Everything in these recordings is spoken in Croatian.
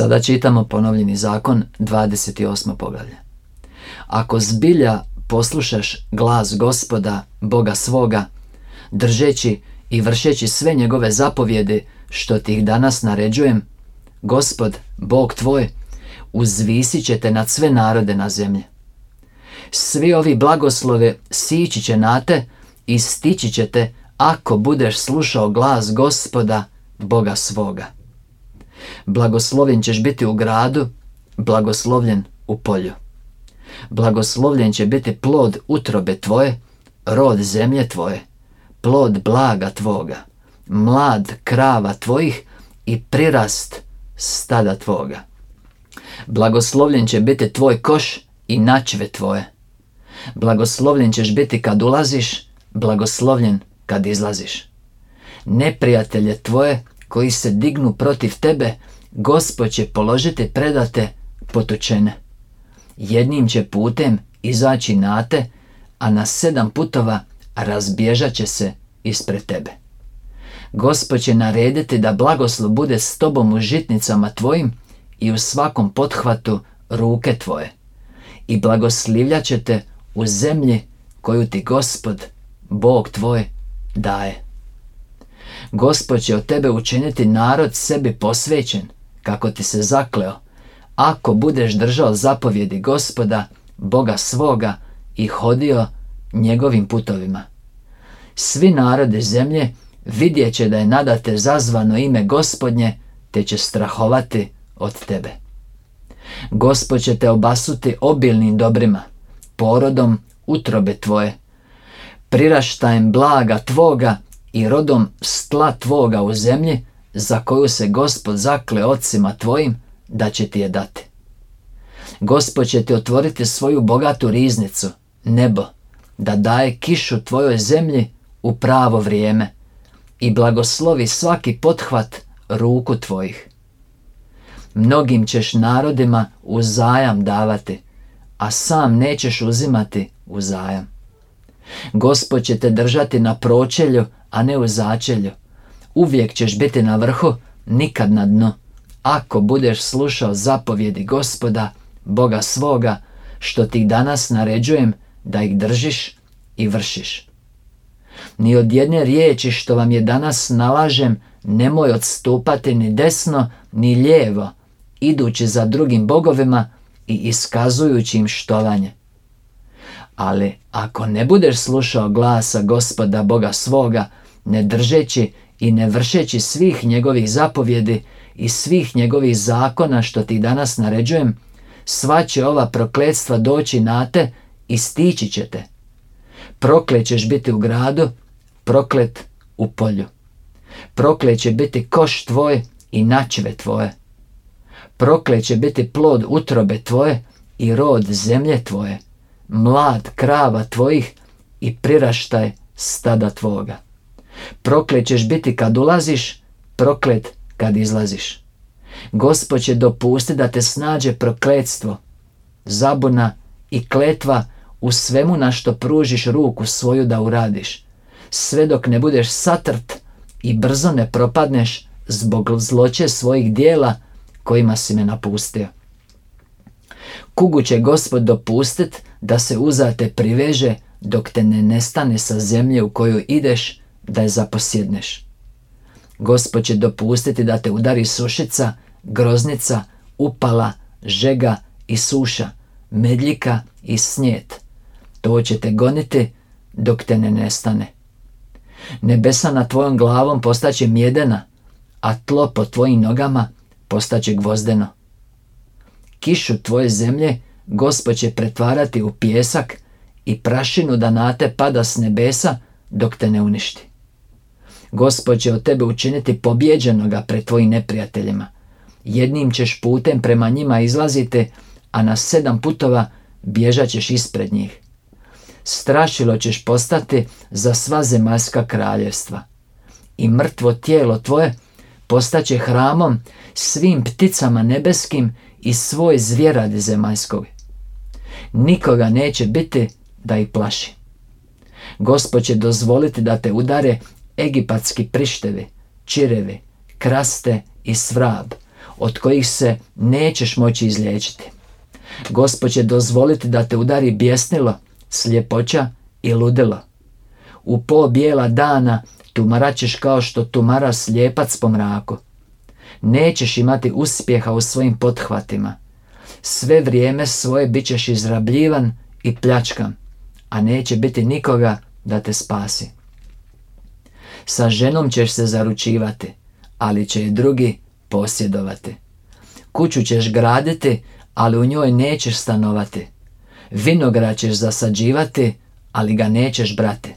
Sada čitamo ponovljeni zakon 28. poglavlje. Ako zbilja poslušaš glas gospoda, Boga svoga, držeći i vršeći sve njegove zapovjede što ti ih danas naređujem, gospod, Bog tvoj, uzvisit će te nad sve narode na zemlji. Svi ovi blagoslove sići će na te i stići će te ako budeš slušao glas gospoda, Boga svoga. Blagoslovljen ćeš biti u gradu, blagoslovljen u polju. Blagoslovljen će biti plod utrobe tvoje, rod zemlje tvoje, plod blaga tvoga, mlad krava tvojih i prirast stada tvoga. Blagoslovljen će biti tvoj koš i načve tvoje. Blagoslovljen ćeš biti kad ulaziš, blagoslovljen kad izlaziš. Neprijatelje tvoje koji se dignu protiv tebe, Gospod će položiti predate potučene. Jednim će putem izaći na te, a na sedam putova razbježat će se ispred tebe. Gospod će narediti da blagoslov bude s tobom u žitnicama tvojim i u svakom pothvatu ruke tvoje. I blagoslivljat će te u zemlji koju ti Gospod, Bog tvoj, daje. Gospod će od tebe učiniti narod sebi posvećen, kako ti se zakleo, ako budeš držao zapovjedi gospoda, Boga svoga i hodio njegovim putovima. Svi narode zemlje vidjet će da je nadate zazvano ime gospodnje, te će strahovati od tebe. Gospod će te obasuti obilnim dobrima, porodom utrobe tvoje, priraštajem blaga tvoga i rodom stla tvoga u zemlji, za koju se gospod zakle ocima tvojim, da će ti je dati. Gospod će ti otvoriti svoju bogatu riznicu, nebo, da daje kišu tvojoj zemlji u pravo vrijeme i blagoslovi svaki pothvat ruku tvojih. Mnogim ćeš narodima u zajam davati, a sam nećeš uzimati u zajam. Gospod će te držati na pročelju, a ne u začelju. Uvijek ćeš biti na vrhu, nikad na dnu. Ako budeš slušao zapovjedi gospoda, Boga svoga, što ti danas naređujem da ih držiš i vršiš. Ni od jedne riječi što vam je danas nalažem, nemoj odstupati ni desno, ni lijevo, idući za drugim bogovima i iskazujući im štovanje. Ali ako ne budeš slušao glasa gospoda Boga svoga, ne držeći i ne vršeći svih njegovih zapovjedi i svih njegovih zakona što ti danas naređujem, sva će ova prokletstva doći na te i stići će te. Proklet ćeš biti u gradu, proklet u polju. Proklet će biti koš tvoj i načve tvoje. Proklet će biti plod utrobe tvoje i rod zemlje tvoje, mlad krava tvojih i priraštaj stada tvoga. Proklet ćeš biti kad ulaziš, proklet kad izlaziš. Gospod će dopustiti da te snađe prokletstvo, zabuna i kletva u svemu na što pružiš ruku svoju da uradiš, sve dok ne budeš satrt i brzo ne propadneš zbog zloće svojih dijela kojima si me napustio. Kugu će gospod dopustit da se uzate priveže dok te ne nestane sa zemlje u koju ideš da je zaposjedneš. Gospod će dopustiti da te udari sušica, groznica, upala, žega i suša, medljika i snjet. To će te goniti dok te ne nestane. Nebesa na tvojom glavom postaće mjedena, a tlo po tvojim nogama postaće gvozdeno. Kišu tvoje zemlje Gospod će pretvarati u pjesak i prašinu da na te pada s nebesa dok te ne uništi. Gospod će od tebe učiniti pobjeđenoga pred tvojim neprijateljima. Jednim ćeš putem prema njima izlaziti, a na sedam putova bježat ćeš ispred njih. Strašilo ćeš postati za sva zemaljska kraljevstva. I mrtvo tijelo tvoje postaće hramom svim pticama nebeskim i svoj zvjeradi zemaljskog. Nikoga neće biti da ih plaši. Gospod će dozvoliti da te udare egipatski prištevi, čirevi, kraste i svrab. od kojih se nećeš moći izliječiti. Gospod će dozvoliti da te udari bjesnilo, sljepoća i ludilo. U po bijela dana tumaraćeš kao što tumara slijepac po mraku. Nećeš imati uspjeha u svojim pothvatima. Sve vrijeme svoje bit ćeš izrabljivan i pljačkan, a neće biti nikoga da te spasi. Sa ženom ćeš se zaručivati, ali će i drugi posjedovati. Kuću ćeš graditi, ali u njoj nećeš stanovati. Vinograd ćeš zasađivati, ali ga nećeš brati.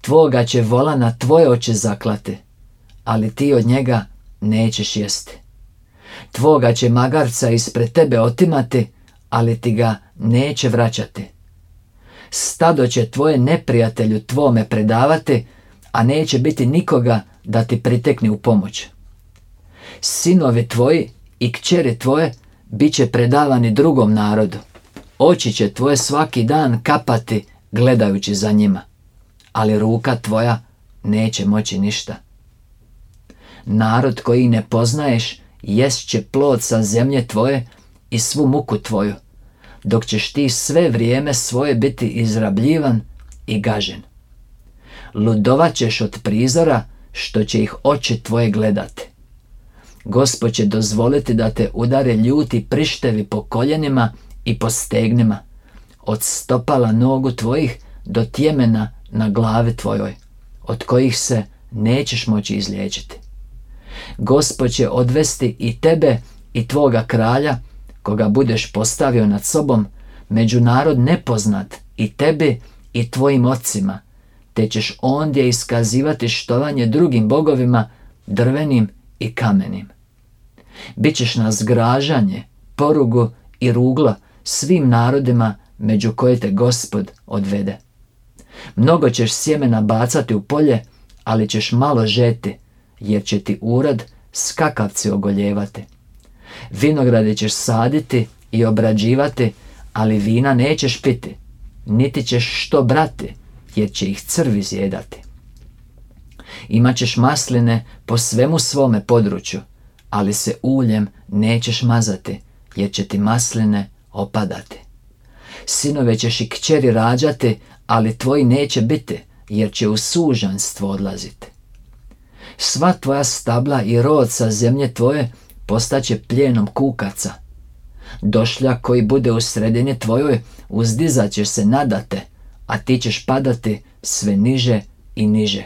Tvoga će vola na tvoje oči zaklati, ali ti od njega nećeš jesti. Tvoga će magarca ispred tebe otimati, ali ti ga neće vraćati. Stado će tvoje neprijatelju tvome predavati, a neće biti nikoga da ti pritekne u pomoć. Sinovi tvoji i kćeri tvoje bit će predavani drugom narodu. Oči će tvoje svaki dan kapati gledajući za njima, ali ruka tvoja neće moći ništa. Narod koji ne poznaješ jest će plod sa zemlje tvoje i svu muku tvoju, dok ćeš ti sve vrijeme svoje biti izrabljivan i gažen. Ludovat ćeš od prizora što će ih oči tvoje gledati. Gospod će dozvoliti da te udare ljuti prištevi po koljenima i po stegnima, od stopala nogu tvojih do tjemena na glavi tvojoj, od kojih se nećeš moći izliječiti. Gospod će odvesti i tebe i tvoga kralja, koga budeš postavio nad sobom, među narod nepoznat i tebi i tvojim ocima, te ćeš ondje iskazivati štovanje drugim bogovima, drvenim i kamenim. Bićeš na zgražanje, porugu i ruglo svim narodima među koje te gospod odvede. Mnogo ćeš sjemena bacati u polje, ali ćeš malo žeti, jer će ti urad skakavci ogoljevati. Vinograde ćeš saditi i obrađivati, ali vina nećeš piti, niti ćeš što brati, jer će ih crvi zjedati. Imaćeš masline po svemu svome području, ali se uljem nećeš mazati, jer će ti masline opadati. Sinove ćeš i kćeri rađati, ali tvoji neće biti, jer će u sužanstvo odlaziti. Sva tvoja stabla i rod sa zemlje tvoje postaće pljenom kukaca. Došlja koji bude u sredini tvojoj uzdizat ćeš se nadate, a ti ćeš padati sve niže i niže.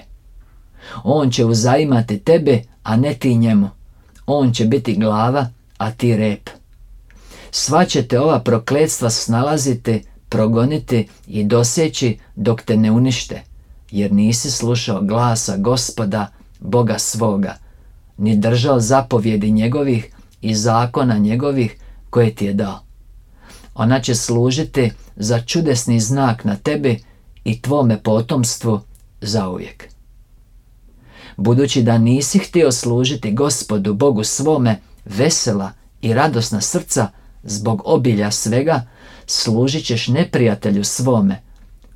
On će uzajimati tebe, a ne ti njemu. On će biti glava, a ti rep. Sva će te ova prokletstva snalaziti, progoniti i doseći dok te ne unište, jer nisi slušao glasa gospoda, Boga svoga, ni držao zapovjedi njegovih i zakona njegovih koje ti je dao. Ona će služiti za čudesni znak na tebi i tvome potomstvu zauvijek. Budući da nisi htio služiti gospodu Bogu svome vesela i radosna srca zbog obilja svega, služit ćeš neprijatelju svome,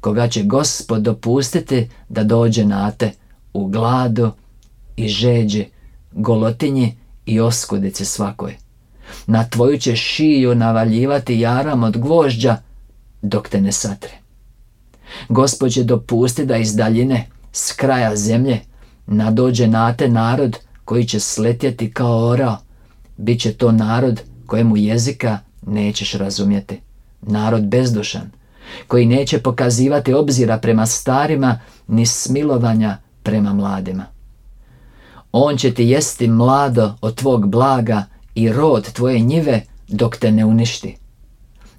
koga će gospod dopustiti da dođe na te u gladu i žeđi, golotinji i oskudici svakoj. Na tvoju će šiju navaljivati jaram od gvožđa dok te ne satre. Gospod će dopusti da iz daljine, s kraja zemlje, nadođe na te narod koji će sletjeti kao orao. Biće to narod kojemu jezika nećeš razumjeti. Narod bezdušan, koji neće pokazivati obzira prema starima, ni smilovanja prema mladima. On će ti jesti mlado od tvog blaga i rod tvoje njive dok te ne uništi.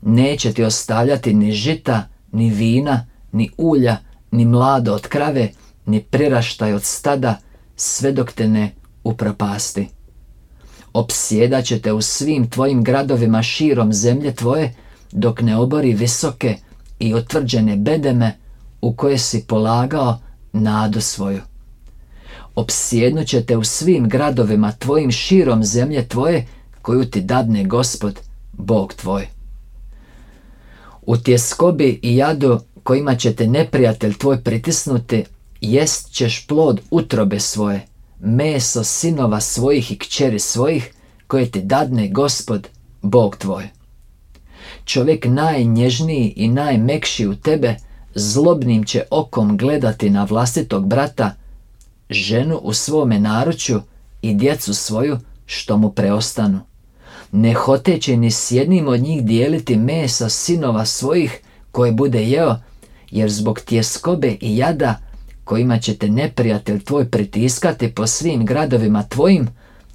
Neće ti ostavljati ni žita, ni vina, ni ulja, ni mlado od krave, ni priraštaj od stada, sve dok te ne upropasti. Opsjedat će te u svim tvojim gradovima širom zemlje tvoje, dok ne obori visoke i otvrđene bedeme u koje si polagao nadu svoju. Opsjednut će te u svim gradovima tvojim širom zemlje tvoje, koju ti dadne gospod, Bog tvoj. U tjeskobi i jadu kojima će te neprijatelj tvoj pritisnuti, jest ćeš plod utrobe svoje, meso sinova svojih i kćeri svojih, koje ti dadne gospod, Bog tvoj. Čovjek najnježniji i najmekši u tebe zlobnim će okom gledati na vlastitog brata, ženu u svome naručju i djecu svoju što mu preostanu. Ne hoteće ni s jednim od njih dijeliti mesa sinova svojih koje bude jeo, jer zbog tjeskobe i jada kojima će te neprijatelj tvoj pritiskati po svim gradovima tvojim,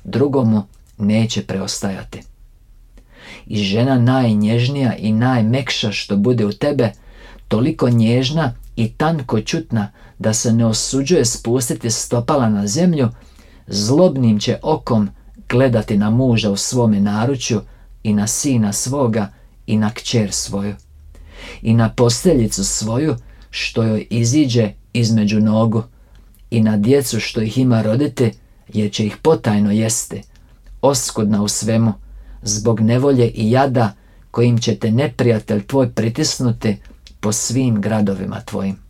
drugomu neće preostajati. I žena najnježnija i najmekša što bude u tebe, toliko nježna i tanko čutna da se ne osuđuje spustiti stopala na zemlju, zlobnim će okom gledati na muža u svome naručju i na sina svoga i na kćer svoju. I na posteljicu svoju što joj iziđe između nogu. I na djecu što ih ima roditi jer će ih potajno jesti. Oskudna u svemu zbog nevolje i jada kojim će te neprijatelj tvoj pritisnuti po svim gradovima tvojim.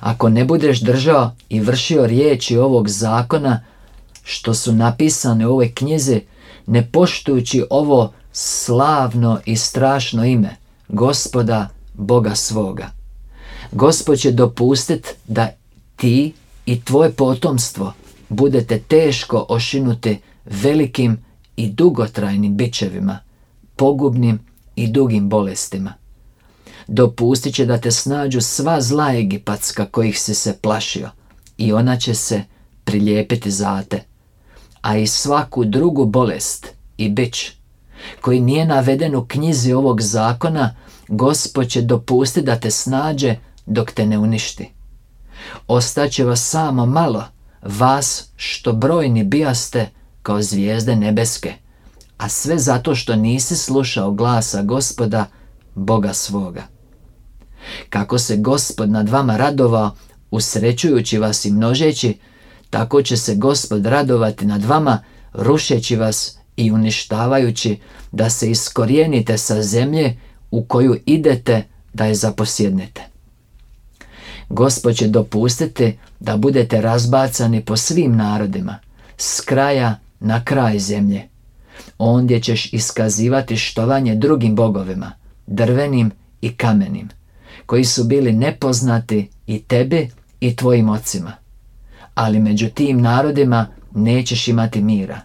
Ako ne budeš držao i vršio riječi ovog zakona što su napisane u ovoj knjizi, ne poštujući ovo slavno i strašno ime, gospoda Boga svoga. Gospod će dopustit da ti i tvoje potomstvo budete teško ošinuti velikim i dugotrajnim bićevima, pogubnim i dugim bolestima. Dopustit će da te snađu sva zla egipatska kojih si se plašio i ona će se prilijepiti za te. A i svaku drugu bolest i bić koji nije naveden u knjizi ovog zakona, Gospod će dopustiti da te snađe dok te ne uništi. Ostaće vas samo malo, vas što brojni bijaste kao zvijezde nebeske, a sve zato što nisi slušao glasa gospoda, Boga svoga. Kako se gospod nad vama radovao, usrećujući vas i množeći, tako će se gospod radovati nad vama, rušeći vas i uništavajući, da se iskorijenite sa zemlje u koju idete da je zaposjednete. Gospod će dopustiti da budete razbacani po svim narodima, s kraja na kraj zemlje. Ondje ćeš iskazivati štovanje drugim bogovima, drvenim i kamenim, koji su bili nepoznati i tebi i tvojim ocima. Ali među tim narodima nećeš imati mira,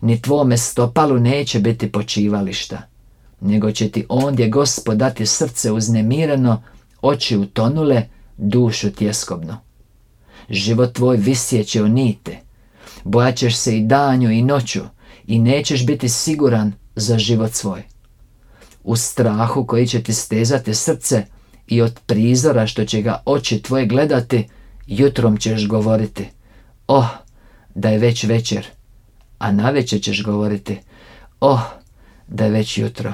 ni tvome stopalu neće biti počivališta, nego će ti ondje gospod dati srce uznemireno, oči utonule, dušu tjeskobno. Život tvoj visjeće o nite, bojaćeš se i danju i noću i nećeš biti siguran za život svoj. U strahu koji će ti stezati srce i od prizora što će ga oči tvoje gledati, jutrom ćeš govoriti, oh, da je već večer, a navečer ćeš govoriti, oh, da je već jutro.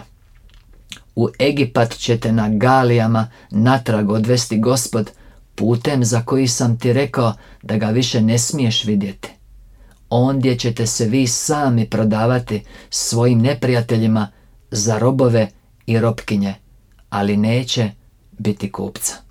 U Egipat ćete na galijama natrag odvesti gospod putem za koji sam ti rekao da ga više ne smiješ vidjeti. Ondje ćete se vi sami prodavati svojim neprijateljima za robove i robkinje, ali neće biti kupca.